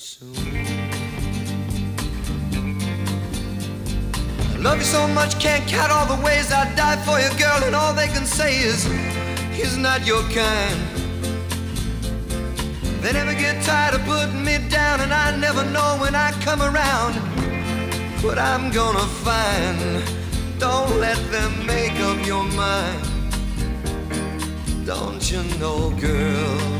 so. I love you so much, can't count all the ways I die for you, girl, and all they can say is, he's not your kind. They never get tired of putting me down, and I never know when I come around what I'm gonna find. Don't let them make up your mind. Don't you know, girl?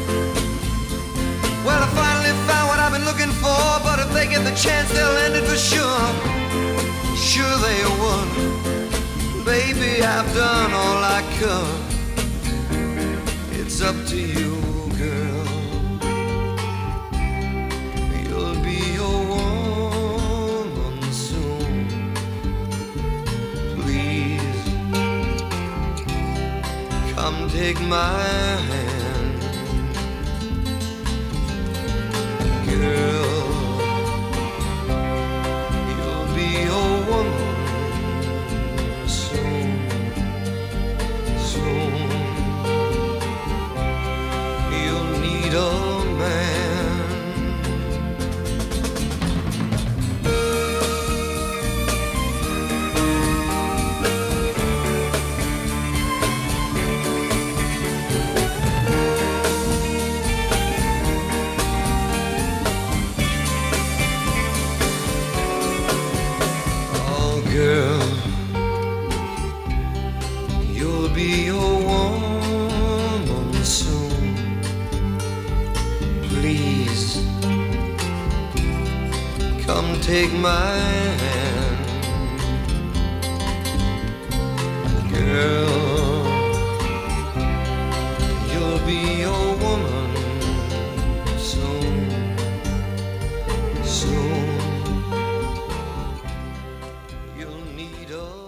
Well, I finally found what I've been looking for, but if they get the chance, they'll end it for sure. Sure they would. Baby, I've done all I could. It's up to you, girl. You'll be a woman soon. Please come take my hand, Oh, girl, you'll be a woman soon. take my hand. Girl, you'll be your